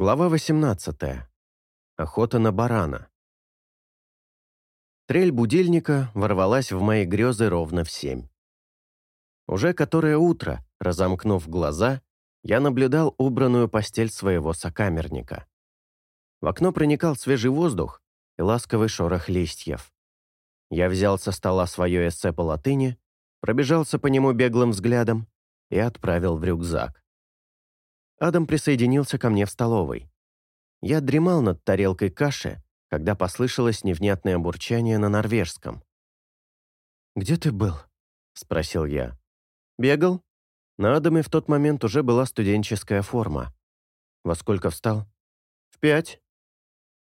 Глава 18. Охота на барана. Трель будильника ворвалась в мои грезы ровно в семь. Уже которое утро, разомкнув глаза, я наблюдал убранную постель своего сокамерника. В окно проникал свежий воздух и ласковый шорох листьев. Я взял со стола свое эссе по латыни, пробежался по нему беглым взглядом и отправил в рюкзак. Адам присоединился ко мне в столовой. Я дремал над тарелкой каши, когда послышалось невнятное бурчание на норвежском. «Где ты был?» — спросил я. «Бегал?» На Адаме в тот момент уже была студенческая форма. «Во сколько встал?» «В пять».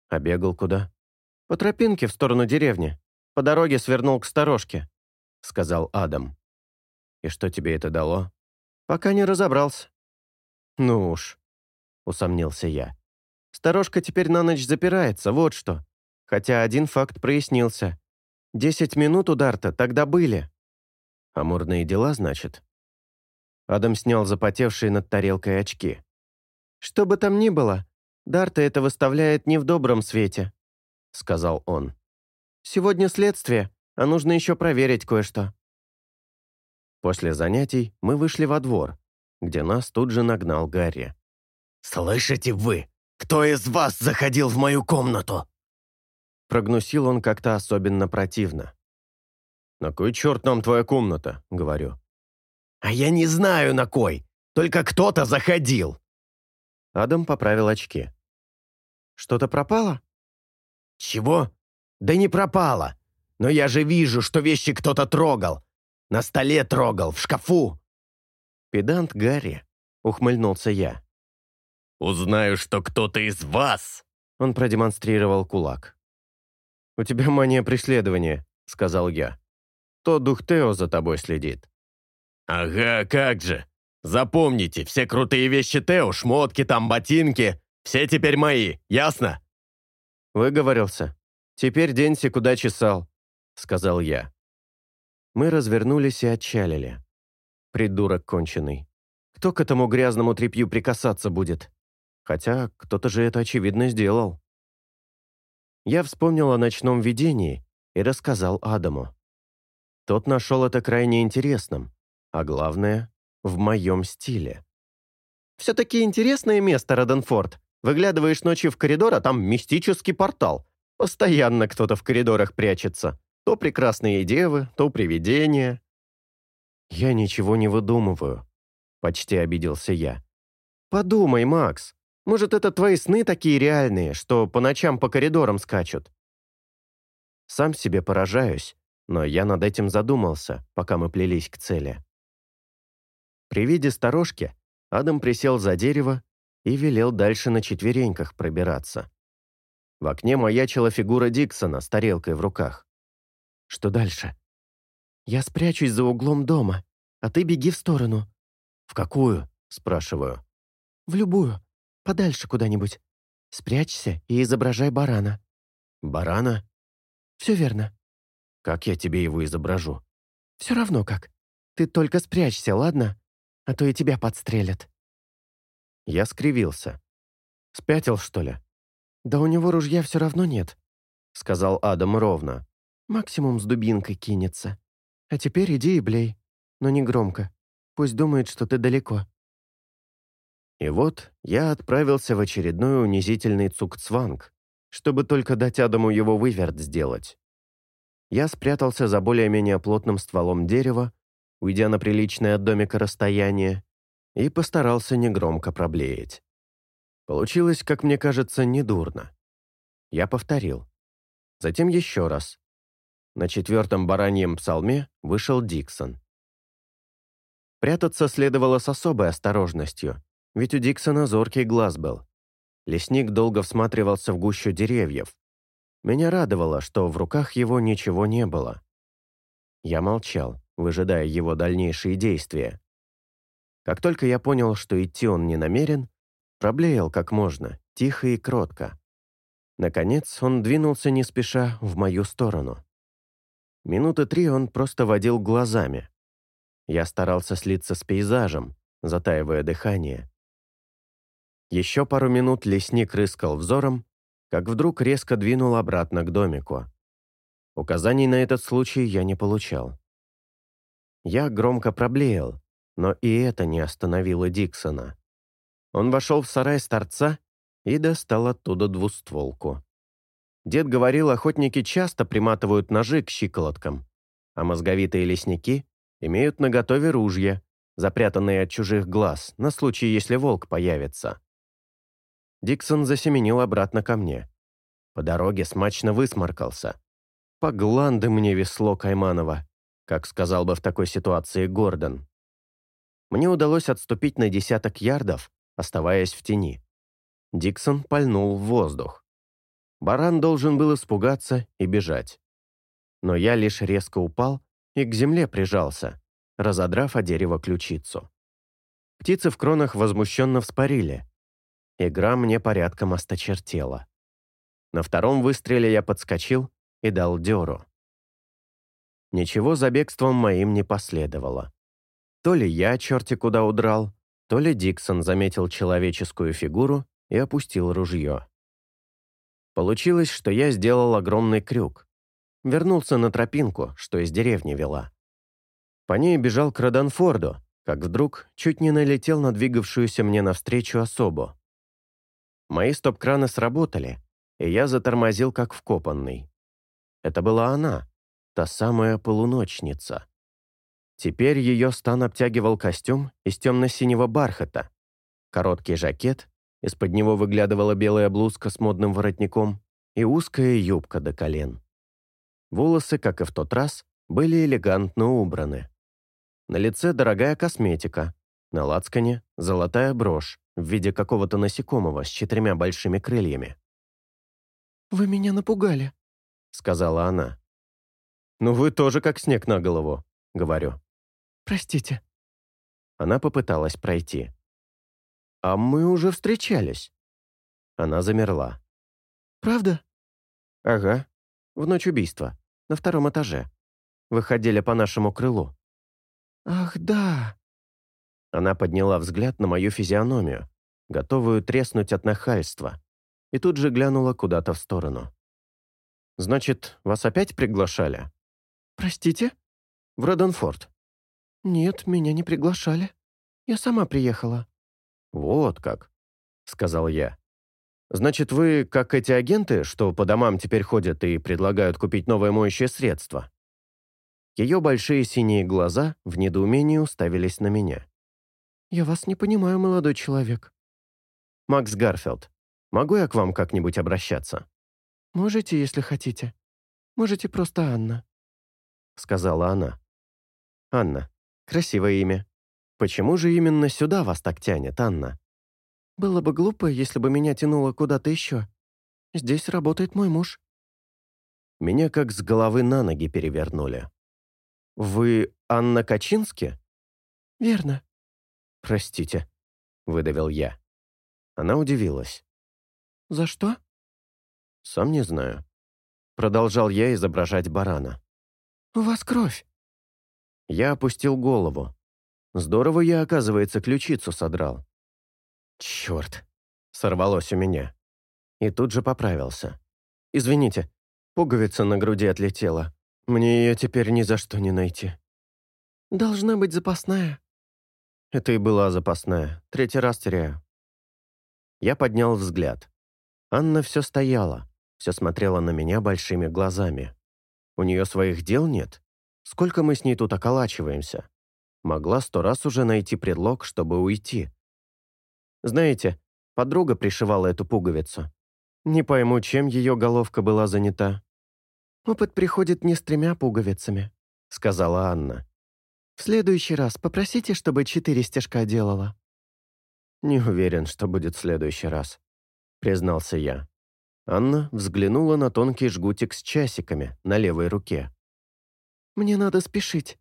«А бегал куда?» «По тропинке в сторону деревни. По дороге свернул к сторожке», — сказал Адам. «И что тебе это дало?» «Пока не разобрался». «Ну уж», — усомнился я. «Сторожка теперь на ночь запирается, вот что. Хотя один факт прояснился. Десять минут у Дарта тогда были». «Амурные дела, значит?» Адам снял запотевшие над тарелкой очки. «Что бы там ни было, Дарта это выставляет не в добром свете», — сказал он. «Сегодня следствие, а нужно еще проверить кое-что». После занятий мы вышли во двор, где нас тут же нагнал Гарри. «Слышите вы? Кто из вас заходил в мою комнату?» Прогнусил он как-то особенно противно. «На кой черт нам твоя комната?» — говорю. «А я не знаю, на кой. Только кто-то заходил». Адам поправил очки. «Что-то пропало?» «Чего? Да не пропало. Но я же вижу, что вещи кто-то трогал. На столе трогал, в шкафу. «Педант Гарри», — ухмыльнулся я. «Узнаю, что кто-то из вас!» Он продемонстрировал кулак. «У тебя мания преследования», — сказал я. «То дух Тео за тобой следит». «Ага, как же! Запомните, все крутые вещи Тео, шмотки там, ботинки, все теперь мои, ясно?» «Выговорился. Теперь денься, куда чесал», — сказал я. Мы развернулись и отчалили. Придурок конченый. Кто к этому грязному тряпью прикасаться будет? Хотя кто-то же это очевидно сделал. Я вспомнил о ночном видении и рассказал Адаму. Тот нашел это крайне интересным, а главное, в моем стиле. «Все-таки интересное место, Роденфорд. Выглядываешь ночью в коридор, а там мистический портал. Постоянно кто-то в коридорах прячется. То прекрасные девы, то привидения. «Я ничего не выдумываю», — почти обиделся я. «Подумай, Макс, может, это твои сны такие реальные, что по ночам по коридорам скачут?» Сам себе поражаюсь, но я над этим задумался, пока мы плелись к цели. При виде сторожки Адам присел за дерево и велел дальше на четвереньках пробираться. В окне маячила фигура Диксона с тарелкой в руках. «Что дальше?» «Я спрячусь за углом дома, а ты беги в сторону». «В какую?» – спрашиваю. «В любую. Подальше куда-нибудь. Спрячься и изображай барана». «Барана?» «Все верно». «Как я тебе его изображу?» «Все равно как. Ты только спрячься, ладно? А то и тебя подстрелят». Я скривился. «Спятил, что ли?» «Да у него ружья все равно нет», — сказал Адам ровно. «Максимум с дубинкой кинется». А теперь иди и блей, но не громко. Пусть думает, что ты далеко». И вот я отправился в очередной унизительный цукцванг, чтобы только дать Адаму его выверт сделать. Я спрятался за более-менее плотным стволом дерева, уйдя на приличное от домика расстояние, и постарался негромко проблеять. Получилось, как мне кажется, недурно. Я повторил. Затем еще раз. На четвертом бараньем псалме вышел Диксон. Прятаться следовало с особой осторожностью, ведь у Диксона зоркий глаз был. Лесник долго всматривался в гущу деревьев. Меня радовало, что в руках его ничего не было. Я молчал, выжидая его дальнейшие действия. Как только я понял, что идти он не намерен, проблеял как можно, тихо и кротко. Наконец он двинулся не спеша в мою сторону. Минуты три он просто водил глазами. Я старался слиться с пейзажем, затаивая дыхание. Еще пару минут лесник рыскал взором, как вдруг резко двинул обратно к домику. Указаний на этот случай я не получал. Я громко проблеял, но и это не остановило Диксона. Он вошел в сарай с торца и достал оттуда двустволку. Дед говорил, охотники часто приматывают ножи к щиколоткам, а мозговитые лесники имеют наготове ружья, запрятанные от чужих глаз, на случай, если волк появится. Диксон засеменил обратно ко мне. По дороге смачно высморкался. По гланды мне весло Кайманова, как сказал бы в такой ситуации Гордон. Мне удалось отступить на десяток ярдов, оставаясь в тени. Диксон пальнул в воздух. Баран должен был испугаться и бежать. Но я лишь резко упал и к земле прижался, разодрав о дерево ключицу. Птицы в кронах возмущенно вспарили, Игра мне порядком осточертела. На втором выстреле я подскочил и дал дёру. Ничего за бегством моим не последовало. То ли я черти куда удрал, то ли Диксон заметил человеческую фигуру и опустил ружье. Получилось, что я сделал огромный крюк. Вернулся на тропинку, что из деревни вела. По ней бежал к Роданфорду, как вдруг чуть не налетел на двигавшуюся мне навстречу особу. Мои стоп-краны сработали, и я затормозил как вкопанный. Это была она, та самая полуночница. Теперь ее стан обтягивал костюм из темно-синего бархата, короткий жакет, из-под него выглядывала белая блузка с модным воротником и узкая юбка до колен. Волосы, как и в тот раз, были элегантно убраны. На лице дорогая косметика, на лацкане золотая брошь, в виде какого-то насекомого с четырьмя большими крыльями. «Вы меня напугали», — сказала она. «Ну вы тоже как снег на голову», — говорю. «Простите». Она попыталась пройти. «А мы уже встречались». Она замерла. «Правда?» «Ага. В ночь убийства. На втором этаже. Выходили по нашему крылу». «Ах, да!» Она подняла взгляд на мою физиономию, готовую треснуть от нахальства, и тут же глянула куда-то в сторону. «Значит, вас опять приглашали?» «Простите?» «В Роденфорд». «Нет, меня не приглашали. Я сама приехала». «Вот как», — сказал я. «Значит, вы как эти агенты, что по домам теперь ходят и предлагают купить новое моющее средство?» Ее большие синие глаза в недоумении уставились на меня. «Я вас не понимаю, молодой человек». «Макс Гарфилд, могу я к вам как-нибудь обращаться?» «Можете, если хотите. Можете просто Анна», — сказала она. «Анна. Красивое имя. Почему же именно сюда вас так тянет, Анна?» «Было бы глупо, если бы меня тянуло куда-то еще. Здесь работает мой муж». Меня как с головы на ноги перевернули. «Вы Анна Качински?» «Верно». «Простите», — выдавил я. Она удивилась. «За что?» «Сам не знаю». Продолжал я изображать барана. «У вас кровь». Я опустил голову. Здорово я, оказывается, ключицу содрал. «Черт!» — сорвалось у меня. И тут же поправился. «Извините, пуговица на груди отлетела. Мне ее теперь ни за что не найти». «Должна быть запасная». Это и была запасная. Третий раз теряю. Я поднял взгляд. Анна все стояла, все смотрела на меня большими глазами. У нее своих дел нет? Сколько мы с ней тут околачиваемся? Могла сто раз уже найти предлог, чтобы уйти. Знаете, подруга пришивала эту пуговицу. Не пойму, чем ее головка была занята. «Опыт приходит не с тремя пуговицами», — сказала Анна. В следующий раз попросите, чтобы четыре стежка делала». «Не уверен, что будет в следующий раз», — признался я. Анна взглянула на тонкий жгутик с часиками на левой руке. «Мне надо спешить».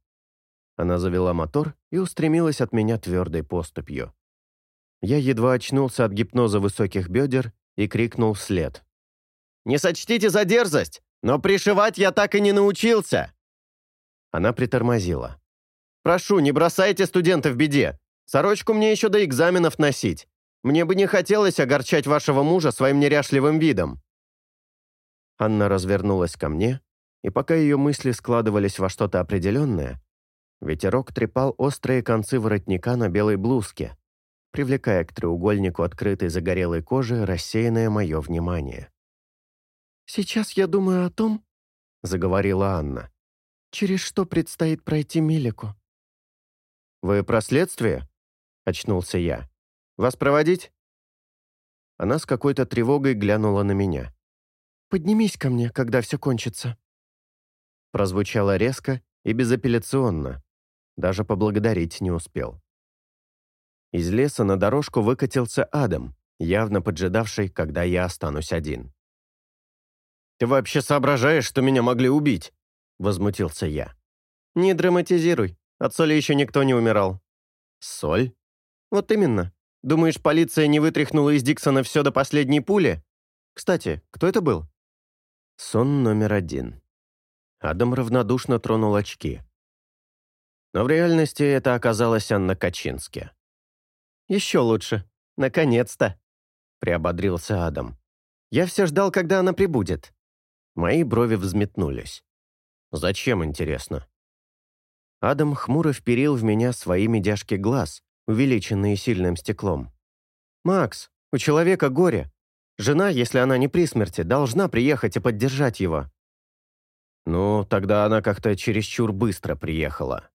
Она завела мотор и устремилась от меня твердой поступью. Я едва очнулся от гипноза высоких бедер и крикнул вслед. «Не сочтите за дерзость, но пришивать я так и не научился!» Она притормозила. Прошу, не бросайте студента в беде. Сорочку мне еще до экзаменов носить. Мне бы не хотелось огорчать вашего мужа своим неряшливым видом». Анна развернулась ко мне, и пока ее мысли складывались во что-то определенное, ветерок трепал острые концы воротника на белой блузке, привлекая к треугольнику открытой загорелой кожи рассеянное мое внимание. «Сейчас я думаю о том, — заговорила Анна, — через что предстоит пройти Милику». «Вы про следствие?» — очнулся я. «Вас проводить?» Она с какой-то тревогой глянула на меня. «Поднимись ко мне, когда все кончится». Прозвучало резко и безапелляционно. Даже поблагодарить не успел. Из леса на дорожку выкатился Адам, явно поджидавший, когда я останусь один. «Ты вообще соображаешь, что меня могли убить?» — возмутился я. «Не драматизируй. От соли еще никто не умирал». «Соль?» «Вот именно. Думаешь, полиция не вытряхнула из Диксона все до последней пули? Кстати, кто это был?» Сон номер один. Адам равнодушно тронул очки. Но в реальности это оказалась Анна Качински. «Еще лучше. Наконец-то!» — приободрился Адам. «Я все ждал, когда она прибудет». Мои брови взметнулись. «Зачем, интересно?» Адам хмуро вперил в меня свои медяшки глаз, увеличенные сильным стеклом. «Макс, у человека горе. Жена, если она не при смерти, должна приехать и поддержать его». «Ну, тогда она как-то чересчур быстро приехала».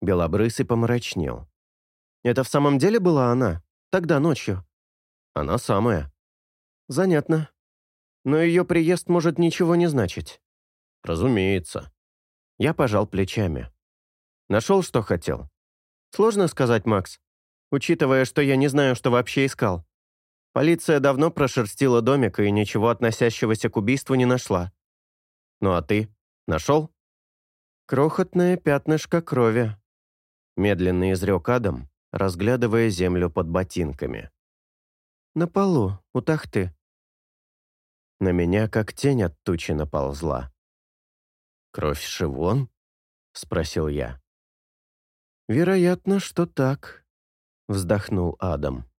Белобрысый помрачнел. Это в самом деле была она? Тогда ночью?» «Она самая». «Занятно. Но ее приезд может ничего не значить». «Разумеется». Я пожал плечами. «Нашел, что хотел?» «Сложно сказать, Макс, учитывая, что я не знаю, что вообще искал. Полиция давно прошерстила домик и ничего относящегося к убийству не нашла. Ну а ты? Нашел?» «Крохотное пятнышко крови», — медленно изрек Адам, разглядывая землю под ботинками. «На полу, у тахты». На меня как тень от тучи наползла. «Кровь Шивон?» — спросил я. «Вероятно, что так», — вздохнул Адам.